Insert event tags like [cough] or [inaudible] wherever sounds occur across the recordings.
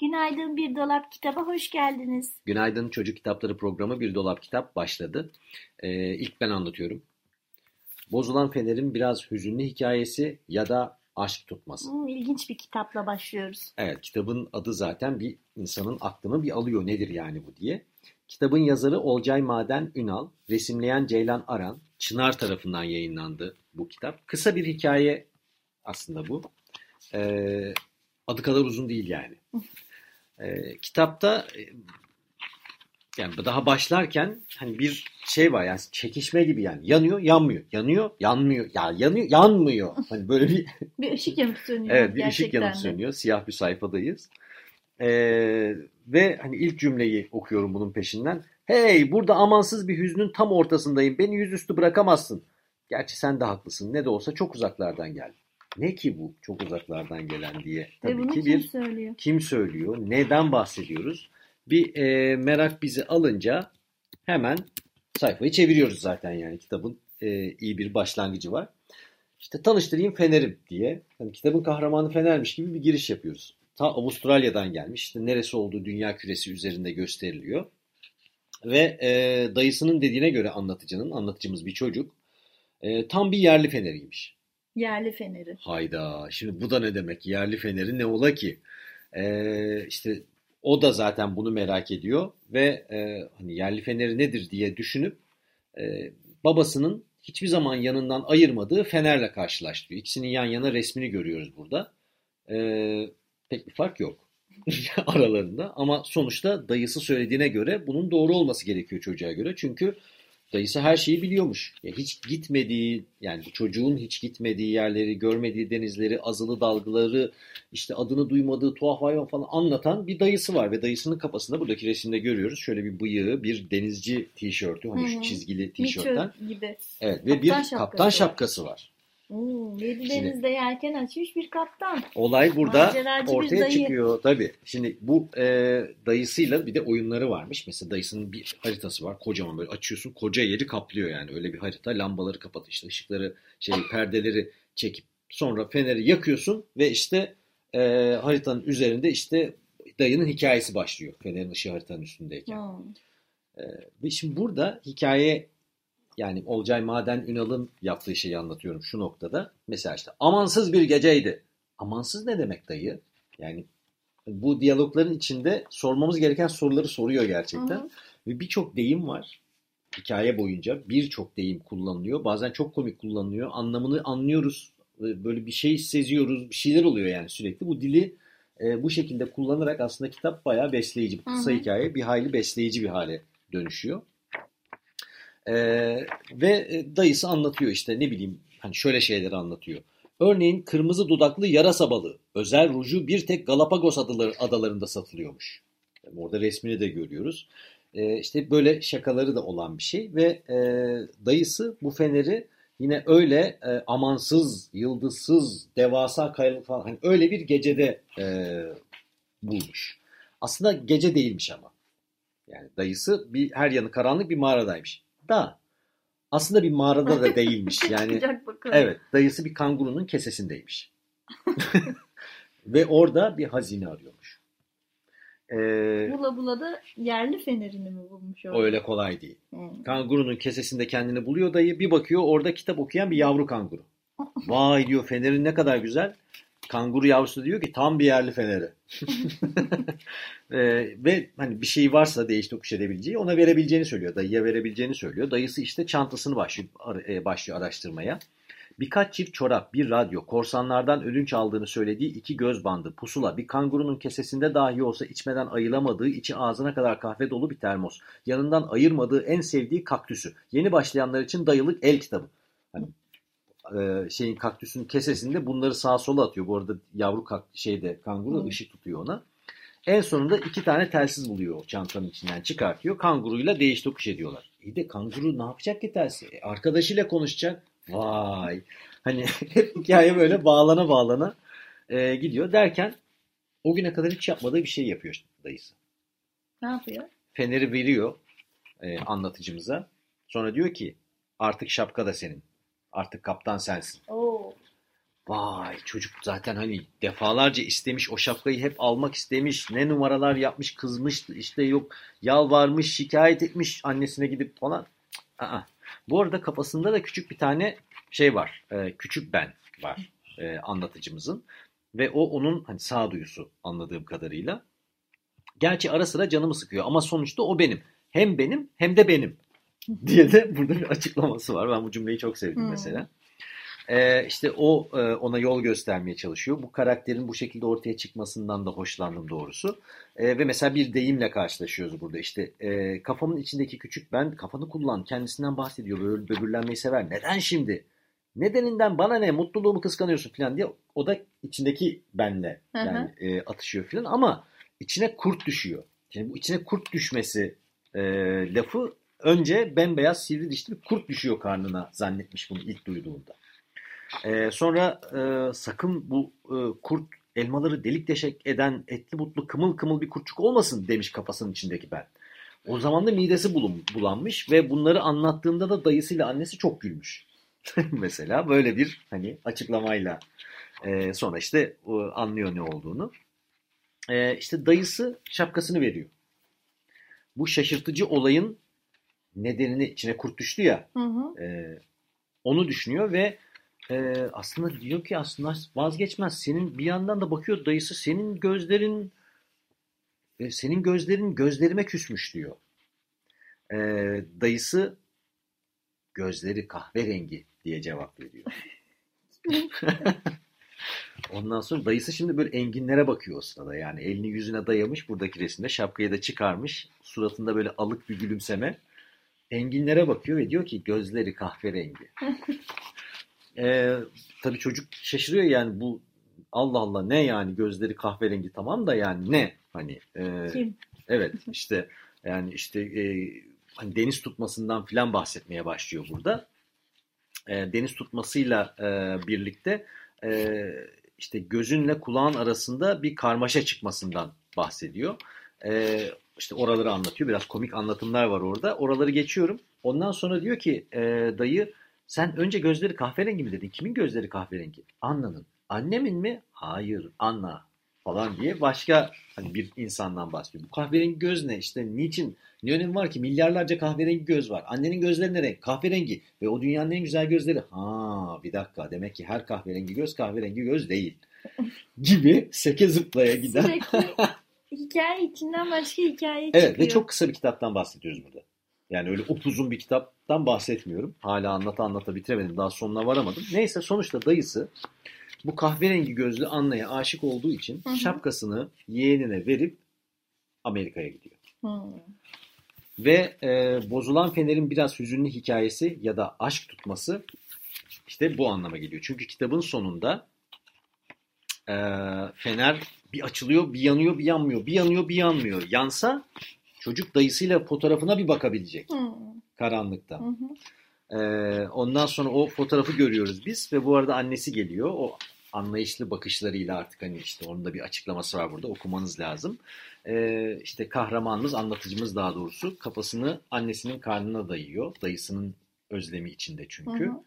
Günaydın Bir Dolap Kitaba hoş geldiniz. Günaydın Çocuk Kitapları programı Bir Dolap Kitap başladı. Ee, ilk ben anlatıyorum. Bozulan Fener'in biraz hüzünlü hikayesi ya da aşk tutması. Hmm, ilginç bir kitapla başlıyoruz. Evet kitabın adı zaten bir insanın aklını bir alıyor nedir yani bu diye. Kitabın yazarı Olcay Maden Ünal, resimleyen Ceylan Aran, Çınar tarafından yayınlandı bu kitap. Kısa bir hikaye aslında bu. Ee, adı kadar uzun değil yani. [laughs] Ee, kitapta e, yani daha başlarken hani bir şey var yani çekişme gibi yani. Yanıyor yanmıyor. Yanıyor yanmıyor. Ya yanıyor yanmıyor. [laughs] Hani böyle bir Bir ışık yanıp sönüyor. evet bir ışık yanıp sönüyor. Siyah bir sayfadayız. Ee, ve hani ilk cümleyi okuyorum bunun peşinden. Hey burada amansız bir hüznün tam ortasındayım. Beni yüzüstü bırakamazsın. Gerçi sen de haklısın. Ne de olsa çok uzaklardan geldim ne ki bu çok uzaklardan gelen diye Ve tabii bunu ki kim bir söylüyor? kim söylüyor, neden bahsediyoruz? Bir e, merak bizi alınca hemen sayfayı çeviriyoruz zaten yani kitabın e, iyi bir başlangıcı var. İşte tanıştırayım Fener'im diye. Hani kitabın kahramanı Fener'miş gibi bir giriş yapıyoruz. Ta Avustralya'dan gelmiş. İşte neresi olduğu dünya küresi üzerinde gösteriliyor. Ve e, dayısının dediğine göre anlatıcının, anlatıcımız bir çocuk. e, tam bir yerli Fener'iymiş. Yerli feneri. Hayda. Şimdi bu da ne demek? Yerli feneri ne ola ki? Ee, işte o da zaten bunu merak ediyor ve e, hani yerli feneri nedir diye düşünüp e, babasının hiçbir zaman yanından ayırmadığı fenerle karşılaştırıyor. İkisinin yan yana resmini görüyoruz burada. Ee, pek bir fark yok [laughs] aralarında ama sonuçta dayısı söylediğine göre bunun doğru olması gerekiyor çocuğa göre. Çünkü Dayısı her şeyi biliyormuş. Ya hiç gitmediği yani çocuğun hiç gitmediği yerleri, görmediği denizleri, azılı dalgaları, işte adını duymadığı tuhaf hayvan falan anlatan bir dayısı var. Ve dayısının kafasında buradaki resimde görüyoruz. Şöyle bir bıyığı, bir denizci tişörtü, hani şu çizgili tişörtten. Gibi. Evet ve bir Kaptan şapkası kaptan var. şapkası var. Hmm, yedi Şimdi- denizde yelken açmış bir kaptan. Olay burada Maceracı ortaya çıkıyor. Tabii. Şimdi bu e, dayısıyla bir de oyunları varmış. Mesela dayısının bir haritası var. Kocaman böyle açıyorsun. Koca yeri kaplıyor yani. Öyle bir harita. Lambaları kapat işte ışıkları şey perdeleri çekip sonra feneri yakıyorsun ve işte e, haritanın üzerinde işte dayının hikayesi başlıyor. Fenerin ışığı haritanın üstündeyken. Hmm. Ve şimdi burada hikaye yani Olcay Maden Ünal'ın yaptığı şeyi anlatıyorum şu noktada. Mesela işte amansız bir geceydi. Amansız ne demek dayı? Yani bu diyalogların içinde sormamız gereken soruları soruyor gerçekten. Hı hı. Ve birçok deyim var. Hikaye boyunca birçok deyim kullanılıyor. Bazen çok komik kullanılıyor. Anlamını anlıyoruz. Böyle bir şey seziyoruz. Bir şeyler oluyor yani sürekli. Bu dili e, bu şekilde kullanarak aslında kitap bayağı besleyici. Bu kısa Hı hı. hikaye bir hayli besleyici bir hale dönüşüyor. Ee, ve e, dayısı anlatıyor işte ne bileyim hani şöyle şeyleri anlatıyor. Örneğin kırmızı dudaklı yarasa balığı özel ruju bir tek Galapagos adaları, adalarında satılıyormuş. Yani orada resmini de görüyoruz. Ee, işte böyle şakaları da olan bir şey ve e, dayısı bu feneri yine öyle e, amansız, yıldızsız, devasa kayalık falan hani öyle bir gecede e, bulmuş. Aslında gece değilmiş ama. Yani dayısı bir her yanı karanlık bir mağaradaymış. Da aslında bir mağarada da değilmiş. [laughs] Yani evet dayısı bir kangurunun kesesindeymiş. [laughs] Ve orada bir hazine arıyormuş. Ee, Bula bula da yerli fenerini mi bulmuş orada? öyle kolay değil. Hmm. Kangurunun kesesinde kendini buluyor dayı. Bir bakıyor orada kitap okuyan bir yavru kanguru. [laughs] Vay diyor fenerin ne kadar güzel. Kanguru yavrusu diyor ki tam bir yerli feneri. [laughs] Ee, ve hani bir şey varsa değiş tokuş edebileceği ona verebileceğini söylüyor. Dayıya verebileceğini söylüyor. Dayısı işte çantasını başlıyor, e, başlıyor araştırmaya. Birkaç çift çorap, bir radyo, korsanlardan ödünç aldığını söylediği iki göz bandı, pusula, bir kangurunun kesesinde dahi olsa içmeden ayılamadığı, içi ağzına kadar kahve dolu bir termos, yanından ayırmadığı en sevdiği kaktüsü, yeni başlayanlar için dayılık el kitabı. Hani e, şeyin kaktüsün kesesinde bunları sağa sola atıyor. Bu arada yavru kak, şeyde kanguru Hı. ışık tutuyor ona. En sonunda iki tane telsiz buluyor çantanın içinden çıkartıyor. Kanguruyla değiş tokuş ediyorlar. İyi de kanguru ne yapacak ki telsiz? E, arkadaşıyla konuşacak. Vay. Hani [laughs] hep hikaye böyle bağlana bağlana e, gidiyor. Derken o güne kadar hiç yapmadığı bir şey yapıyor dayısı. Ne yapıyor? Feneri veriyor e, anlatıcımıza. Sonra diyor ki artık şapka da senin. Artık kaptan sensin. Oo. Vay çocuk zaten hani defalarca istemiş o şapkayı hep almak istemiş. Ne numaralar yapmış kızmış işte yok yalvarmış şikayet etmiş annesine gidip falan. Aa. Bu arada kafasında da küçük bir tane şey var. e, küçük ben var e, anlatıcımızın. Ve o onun hani sağduyusu anladığım kadarıyla. Gerçi ara sıra canımı sıkıyor ama sonuçta o benim. Hem benim hem de benim [laughs] diye de burada bir açıklaması var. Ben bu cümleyi çok sevdim Hmm. mesela. Ee, işte o e, ona yol göstermeye çalışıyor. Bu karakterin bu şekilde ortaya çıkmasından da hoşlandım doğrusu. Ee, ve mesela bir deyimle karşılaşıyoruz burada. İşte e, kafamın içindeki küçük ben kafanı kullan kendisinden bahsediyor. Böyle böbürlenmeyi sever. Neden şimdi? Nedeninden bana ne mutluluğumu kıskanıyorsun falan diye o da içindeki benle Hı hı. yani e, atışıyor falan ama içine kurt düşüyor. Yani bu içine kurt düşmesi e, lafı önce bembeyaz sivri dişli bir kurt düşüyor karnına zannetmiş bunu ilk duyduğunda. E, sonra e, sakın bu e, kurt elmaları delik deşek eden etli butlu kımıl kımıl bir kurtçuk olmasın demiş kafasının içindeki ben. O zaman da midesi bulun, bulanmış ve bunları anlattığında da dayısıyla annesi çok gülmüş. [laughs] Mesela böyle bir hani açıklamayla e, sonra işte e, anlıyor ne olduğunu. E, işte dayısı şapkasını veriyor. Bu şaşırtıcı olayın nedenini içine kurt düştü ya Hı hı. e, onu düşünüyor ve e, aslında diyor ki aslında vazgeçmez. Senin bir yandan da bakıyor dayısı senin gözlerin e, senin gözlerin gözlerime küsmüş diyor. E, dayısı gözleri kahverengi diye cevap veriyor. [laughs] Ondan sonra dayısı şimdi böyle enginlere bakıyor o sırada. Yani elini yüzüne dayamış buradaki resimde. Şapkayı da çıkarmış. Suratında böyle alık bir gülümseme. Enginlere bakıyor ve diyor ki gözleri kahverengi. [laughs] ee, tabii çocuk şaşırıyor yani bu Allah Allah ne yani gözleri kahverengi tamam da yani ne? Hani e, Kim? Evet işte yani işte e, hani deniz tutmasından filan bahsetmeye başlıyor burada. E, deniz tutmasıyla e, birlikte e, işte gözünle kulağın arasında bir karmaşa çıkmasından bahsediyor. E, işte oraları anlatıyor. Biraz komik anlatımlar var orada. Oraları geçiyorum. Ondan sonra diyor ki e, dayı sen önce gözleri kahverengi mi dedin? Kimin gözleri kahverengi? Anna'nın. Annemin mi? Hayır Anna falan diye başka hani bir insandan bahsediyor. Bu kahverengi göz ne? İşte niçin? Ne önemi var ki? Milyarlarca kahverengi göz var. Annenin gözleri ne renk? Kahverengi. Ve o dünyanın en güzel gözleri. Ha bir dakika. Demek ki her kahverengi göz kahverengi göz değil. [laughs] Gibi seke zıplaya giden. Sürekli [laughs] hikaye içinden başka hikaye Evet çıkıyor. ve çok kısa bir kitaptan bahsediyoruz burada. Yani öyle upuzun bir kitaptan bahsetmiyorum. Hala anlata anlata bitiremedim. Daha sonuna varamadım. Neyse sonuçta dayısı bu kahverengi gözlü Anna'ya aşık olduğu için Hı hı. şapkasını yeğenine verip Amerika'ya gidiyor. Hı. Ve e, bozulan fenerin biraz hüzünlü hikayesi ya da aşk tutması işte bu anlama geliyor. Çünkü kitabın sonunda e, fener bir açılıyor, bir yanıyor, bir yanmıyor, bir yanıyor, bir yanmıyor. Yansa çocuk dayısıyla fotoğrafına bir bakabilecek Hı. karanlıkta. Hı hı. Ee, ondan sonra o fotoğrafı görüyoruz biz ve bu arada annesi geliyor. O anlayışlı bakışlarıyla artık hani işte onun da bir açıklaması var burada okumanız lazım. Ee, işte kahramanımız, anlatıcımız daha doğrusu kafasını annesinin karnına dayıyor. Dayısının özlemi içinde çünkü. Hı hı.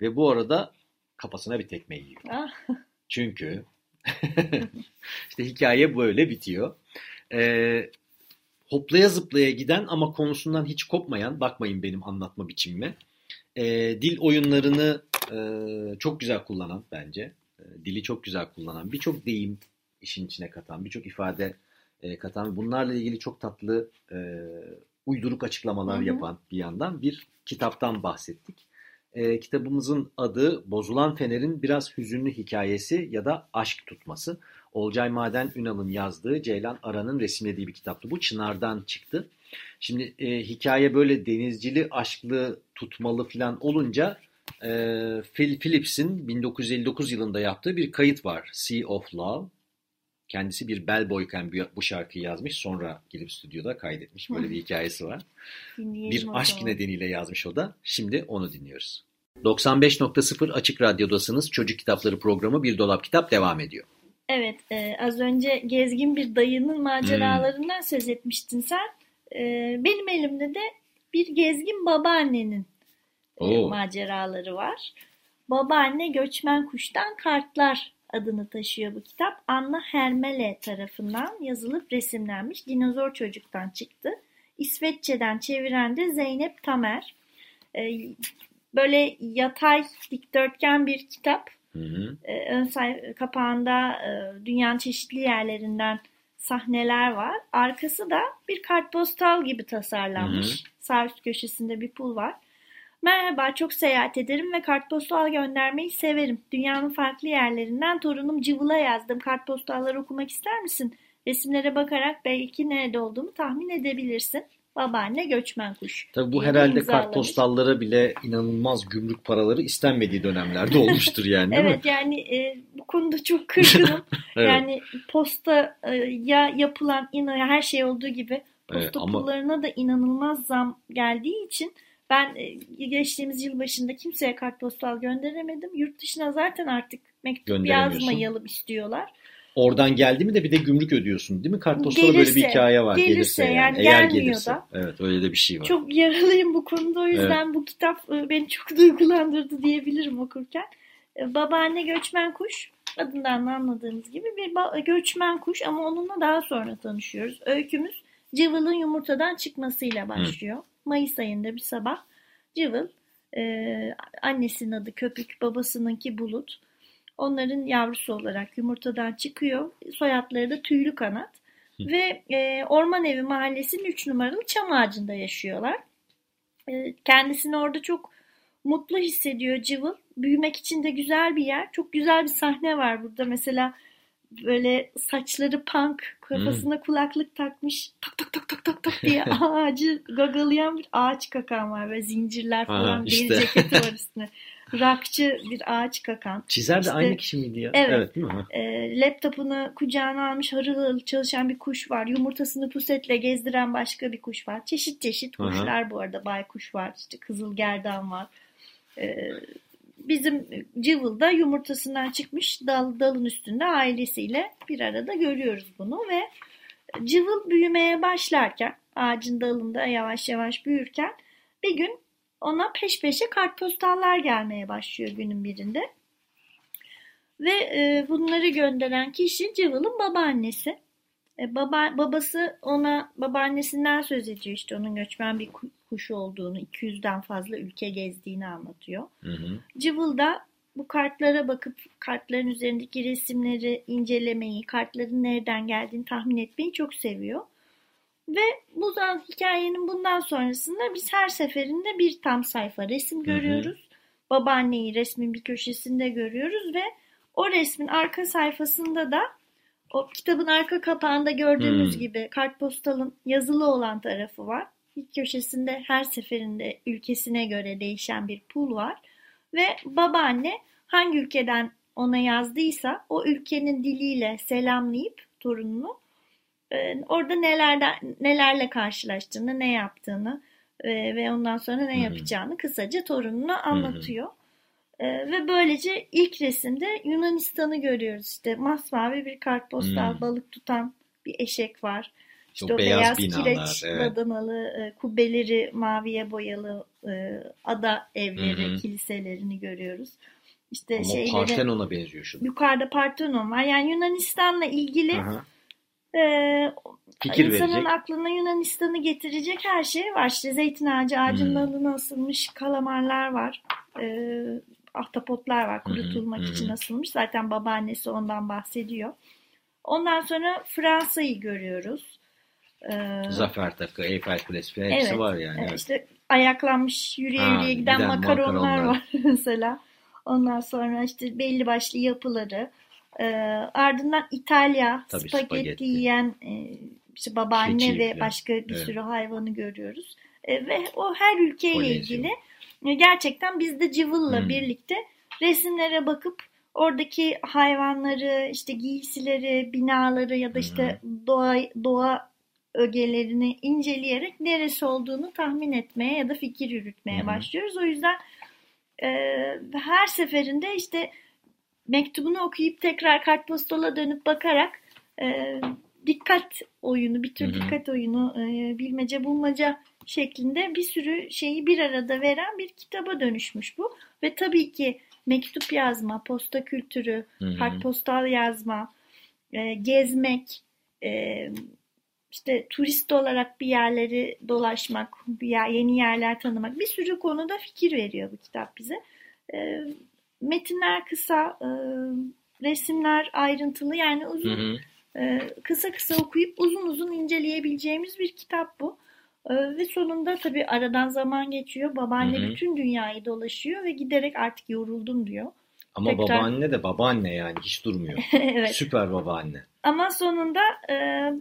Ve bu arada kafasına bir tekme yiyor. [laughs] Çünkü [laughs] işte hikaye böyle bitiyor. Ee, hoplaya zıplaya giden ama konusundan hiç kopmayan, bakmayın benim anlatma biçimime, ee, dil oyunlarını e, çok güzel kullanan bence, e, dili çok güzel kullanan, birçok deyim işin içine katan, birçok ifade e, katan, bunlarla ilgili çok tatlı e, uyduruk açıklamalar Hı hı. yapan bir yandan bir kitaptan bahsettik. E, kitabımızın adı Bozulan Fener'in biraz hüzünlü hikayesi ya da aşk tutması. Olcay Maden Ünal'ın yazdığı Ceylan Aran'ın resimlediği bir kitaptı. Bu Çınar'dan çıktı. Şimdi e, hikaye böyle denizcili, aşklı, tutmalı falan olunca e, Phil Phillips'in 1959 yılında yaptığı bir kayıt var. Sea of Love. Kendisi bir bellboyken bu- bu şarkıyı yazmış. Sonra gelip stüdyoda kaydetmiş. Böyle bir hikayesi var. Dinleyelim Bir aşk zaman. nedeniyle yazmış o da. Şimdi onu dinliyoruz. 95.0 Açık Radyo'dasınız. Çocuk Kitapları programı Bir Dolap Kitap devam ediyor. Evet, e, az önce gezgin bir dayının maceralarından söz etmiştin sen. E, benim elimde de bir gezgin babaannenin e, Oo. maceraları var. Babaanne Göçmen Kuştan Kartlar adını taşıyor bu kitap. Anna Hermele tarafından yazılıp resimlenmiş. Dinozor Çocuk'tan çıktı. İsveççeden çeviren de Zeynep Tamer. E, böyle yatay dikdörtgen bir kitap. Hı hı. E, ön say kapağında e, dünyanın çeşitli yerlerinden sahneler var. Arkası da bir kartpostal gibi tasarlanmış. Sağ üst köşesinde bir pul var. Merhaba, çok seyahat ederim ve kartpostal göndermeyi severim. Dünyanın farklı yerlerinden torunum Cıvıl'a yazdım. Kartpostalları okumak ister misin? Resimlere bakarak belki nerede olduğumu tahmin edebilirsin. Babaanne göçmen kuş. Tabii bu herhalde imzalamış. kartpostallara bile inanılmaz gümrük paraları istenmediği dönemlerde olmuştur yani değil Evet mi? yani e, bu konuda çok kırgınım. [laughs] Evet. Yani posta e, ya yapılan ina her şey olduğu gibi posta Evet, ama- pullarına da inanılmaz zam geldiği için ben e, geçtiğimiz yıl başında kimseye kartpostal gönderemedim. Yurt dışına zaten artık mektup yazmayalım istiyorlar. Oradan geldi mi de bir de gümrük ödüyorsun değil mi? Kartpostalda böyle bir hikaye var. gelirse, Gelirse, yani. yani Eğer gelirse. da. Evet öyle de bir şey var. Çok yaralıyım bu konuda o yüzden bu kitap e, beni çok [laughs] duygulandırdı diyebilirim okurken. E, Babaanne göçmen kuş adından da anladığımız gibi bir göçmen kuş ama onunla daha sonra tanışıyoruz. Öykümüz Cıvıl'ın yumurtadan çıkmasıyla başlıyor. Mayıs ayında bir sabah Cıvıl e, annesinin adı Köpük babasınınki Bulut. Onların yavrusu olarak yumurtadan çıkıyor. Soyadları da Tüylü Kanat. Ve e, Orman Evi Mahallesi'nin 3 numaralı çam ağacında yaşıyorlar. E, kendisini orada çok mutlu hissediyor Cıvıl. Büyümek için de güzel bir yer. Çok güzel bir sahne var burada. Mesela böyle saçları punk, kafasına kulaklık takmış tak tak tak tak tak tak diye [laughs] ağacı gagalayan bir ağaç kakan var ve zincirler falan işte. deri ceketi var [laughs] üstüne. Rakçı bir ağaç kakan. Çizer de İşte- aynı kişi miydi ya? Evet. değil mi? E, laptopunu kucağına almış harıl harıl çalışan bir kuş var. Yumurtasını pusetle gezdiren başka bir kuş var. Çeşit çeşit kuşlar bu arada. Baykuş var, işte kızılgerdan var. E, bizim Cıvıl'da yumurtasından çıkmış dal, dalın üstünde ailesiyle bir arada görüyoruz bunu ve Cıvıl büyümeye başlarken ağacın dalında yavaş yavaş büyürken bir gün ona peş peşe kartpostallar gelmeye başlıyor günün birinde. Ve e, bunları gönderen kişi Cıvıl'ın babaannesi. E, baba, babası ona babaannesinden söz ediyor işte onun göçmen bir ku- kuş olduğunu, 200'den fazla ülke gezdiğini anlatıyor. Hı hı. Cıvıl da bu kartlara bakıp kartların üzerindeki resimleri incelemeyi, kartların nereden geldiğini tahmin etmeyi çok seviyor. Ve bu zaman hikayenin bundan sonrasında biz her seferinde bir tam sayfa resim görüyoruz. Babaanneyi resmin bir köşesinde görüyoruz ve o resmin arka sayfasında da o kitabın arka kapağında gördüğümüz Hmm. gibi kartpostalın yazılı olan tarafı var. İlk köşesinde her seferinde ülkesine göre değişen bir pul var. Ve babaanne hangi ülkeden ona yazdıysa o ülkenin diliyle selamlayıp torununu e, orada nelerden nelerle karşılaştığını, ne yaptığını e, ve ondan sonra ne Hı hı. yapacağını kısaca torununa anlatıyor. E, ve böylece ilk resimde Yunanistan'ı görüyoruz. İşte masmavi bir kartpostal, Hmm. balık tutan bir eşek var. İşte Çok o beyaz beyaz, binalar, kireç evet. badanalı, e, kubbeleri maviye boyalı e, ada evleri, Hı hı. kiliselerini görüyoruz. İşte Ama şeyleri, Partenon'a benziyor şu. yukarıda Parthenon var. Yani Yunanistan'la ilgili Aha. e, Fikir insanın verecek. aklına Yunanistan'ı getirecek her şey var. İşte zeytin ağacı, ağacın Hmm. dalına asılmış kalamarlar var. E, ahtapotlar var kurutulmak hı hı. için asılmış. Zaten babaannesi ondan bahsediyor. Ondan sonra Fransa'yı görüyoruz. E, Zafer takı, Eyfel Kulesi falan hepsi Evet, var yani. e, Evet. işte ayaklanmış yürüye Ha, yürüye giden giden makaronlar, makaronlar. var [laughs] mesela. Ondan sonra işte belli başlı yapıları. E, ardından İtalya Tabii, spagetti, spagetti. yiyen e, işte babaanne Keçi ve başka bir Evet. sürü hayvanı görüyoruz. E, ve o her ülkeyle Kolezyon. ilgili gerçekten biz de Cıvıl'la Hmm. birlikte resimlere bakıp oradaki hayvanları, işte giysileri, binaları ya da işte doğa doğa ögelerini inceleyerek neresi olduğunu tahmin etmeye ya da fikir yürütmeye hı. başlıyoruz. O yüzden e, her seferinde işte mektubunu okuyup tekrar kartpostola dönüp bakarak e, dikkat oyunu, bir tür Hı hı. dikkat oyunu, e, bilmece bulmaca şeklinde bir sürü şeyi bir arada veren bir kitaba dönüşmüş bu. Ve tabii ki mektup yazma, posta kültürü, Hı hı. kartpostal yazma, e, gezmek, e, işte turist olarak bir yerleri dolaşmak, bir yer, yeni yerler tanımak bir sürü konuda fikir veriyor bu kitap bize. E, metinler kısa, e, resimler ayrıntılı yani Hı uzun hı. ee, kısa kısa okuyup uzun uzun inceleyebileceğimiz bir kitap bu. Ee, Ve sonunda tabii aradan zaman geçiyor. Babaanne Hı hı. bütün dünyayı dolaşıyor ve giderek artık yoruldum diyor. Ama Tekrar- babaanne de babaanne yani hiç durmuyor. [laughs] evet. Süper babaanne. Ama sonunda e,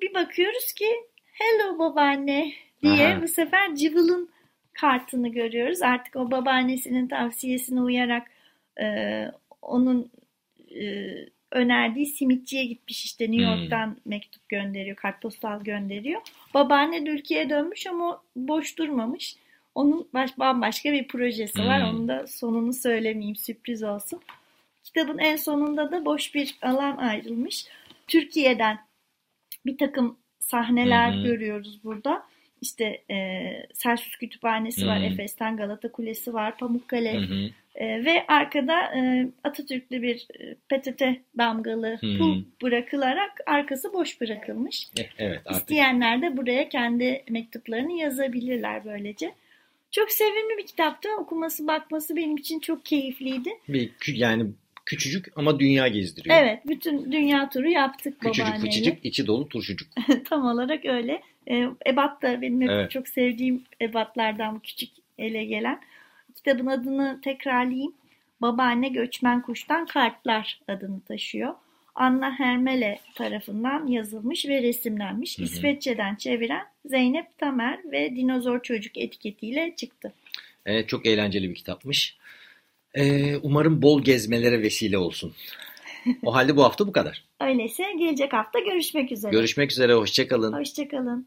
bir bakıyoruz ki hello babaanne diye Aha. bu sefer Cıvıl'ın kartını görüyoruz. Artık o babaannesinin tavsiyesine uyarak e, onun e, önerdiği simitçiye gitmiş işte New Hmm. York'tan mektup gönderiyor, kartpostal gönderiyor. Babaanne de ülkeye dönmüş ama boş durmamış. Onun baş, bambaşka bir projesi var. Hmm. Onun da sonunu söylemeyeyim, sürpriz olsun. Kitabın en sonunda da boş bir alan ayrılmış. Türkiye'den bir takım sahneler hı. görüyoruz burada. İşte e, Selçuk Kütüphanesi var, Hı. Efes'ten Galata Kulesi var, Pamukkale hı. e, ve arkada e, Atatürk'lü bir e, PTT damgalı Hı. pul bırakılarak arkası boş bırakılmış. Eh, Evet artık İsteyenler de buraya kendi mektuplarını yazabilirler böylece. Çok sevimli bir kitaptı. Okuması, bakması benim için çok keyifliydi. bir yani küçücük ama dünya gezdiriyor. Evet, bütün dünya turu yaptık Küçücük babaanneyle. fıçıcık içi dolu turşucuk. [laughs] Tam olarak öyle. E, ebat da benim Evet. çok sevdiğim ebatlardan küçük ele gelen. Kitabın adını tekrarlayayım. Babaanne Göçmen Kuş'tan Kartlar adını taşıyor. Anna Hermele tarafından yazılmış ve resimlenmiş. Hı hı. İsveççeden çeviren Zeynep Tamer ve Dinozor Çocuk etiketiyle çıktı. Evet, çok eğlenceli bir kitapmış. Ee, umarım bol gezmelere vesile olsun. O halde bu hafta bu kadar. Öyleyse gelecek hafta görüşmek üzere. Görüşmek üzere, hoşçakalın. Hoşçakalın.